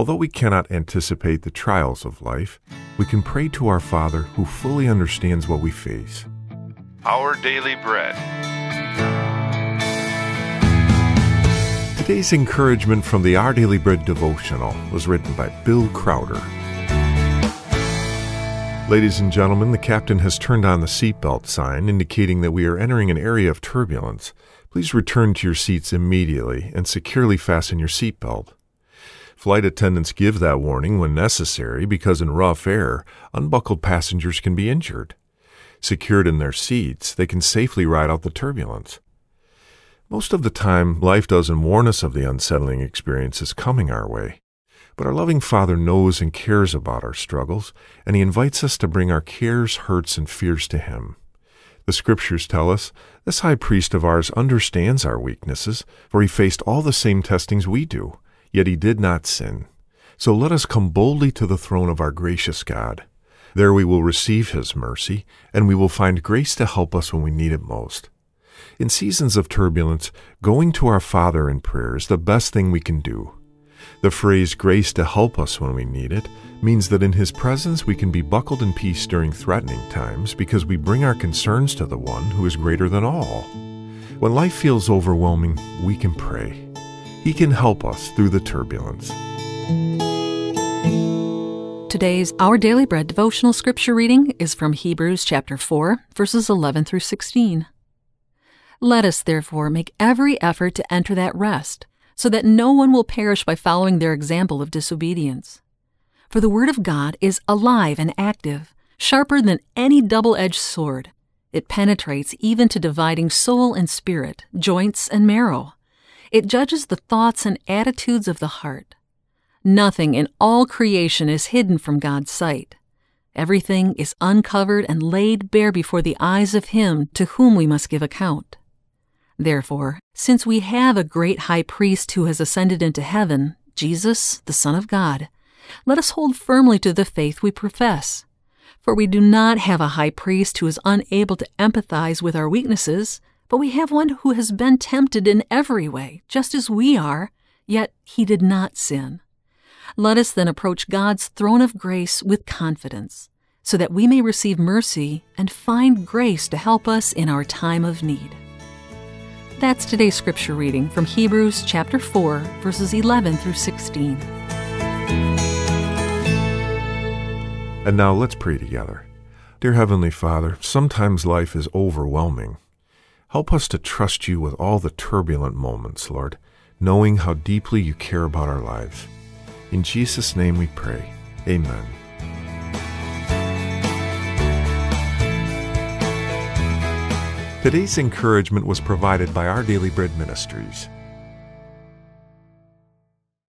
Although we cannot anticipate the trials of life, we can pray to our Father who fully understands what we face. Our Daily Bread. Today's encouragement from the Our Daily Bread devotional was written by Bill Crowder. Ladies and gentlemen, the captain has turned on the seatbelt sign indicating that we are entering an area of turbulence. Please return to your seats immediately and securely fasten your seatbelt. Flight attendants give that warning when necessary because in rough air, unbuckled passengers can be injured. Secured in their seats, they can safely ride out the turbulence. Most of the time, life doesn't warn us of the unsettling experiences coming our way. But our loving Father knows and cares about our struggles, and He invites us to bring our cares, hurts, and fears to Him. The Scriptures tell us this high priest of ours understands our weaknesses, for he faced all the same testings we do yet he did not sin. So let us come boldly to the throne of our gracious God. There we will receive his mercy, and we will find grace to help us when we need it most. In seasons of turbulence, going to our Father in prayer is the best thing we can do. The phrase grace to help us when we need it means that in His presence we can be buckled in peace during threatening times because we bring our concerns to the one who is greater than all. When life feels overwhelming, we can pray. He can help us through the turbulence. Today's Our Daily Bread devotional scripture reading is from Hebrews chapter 4, verses 11 through 16. Let us therefore make every effort to enter that rest, so that no one will perish by following their example of disobedience. For the Word of God is alive and active, sharper than any double edged sword. It penetrates even to dividing soul and spirit, joints and marrow it judges the thoughts and attitudes of the heart. Nothing in all creation is hidden from God's sight. Everything is uncovered and laid bare before the eyes of Him to whom we must give account. Therefore, since we have a great high priest who has ascended into heaven, Jesus, the Son of God, let us hold firmly to the faith we profess. For we do not have a high priest who is unable to empathize with our weaknesses but we have one who has been tempted in every way, just as we are, yet he did not sin. Let us then approach God's throne of grace with confidence, so that we may receive mercy and find grace to help us in our time of need. That's today's scripture reading from Hebrews chapter 4, verses 11 through 16. And now let's pray together. Dear Heavenly Father, sometimes life is overwhelming. Help us to trust you with all the turbulent moments, Lord, knowing how deeply you care about our lives. In Jesus' name we pray. Amen. Today's encouragement was provided by Our Daily Bread Ministries.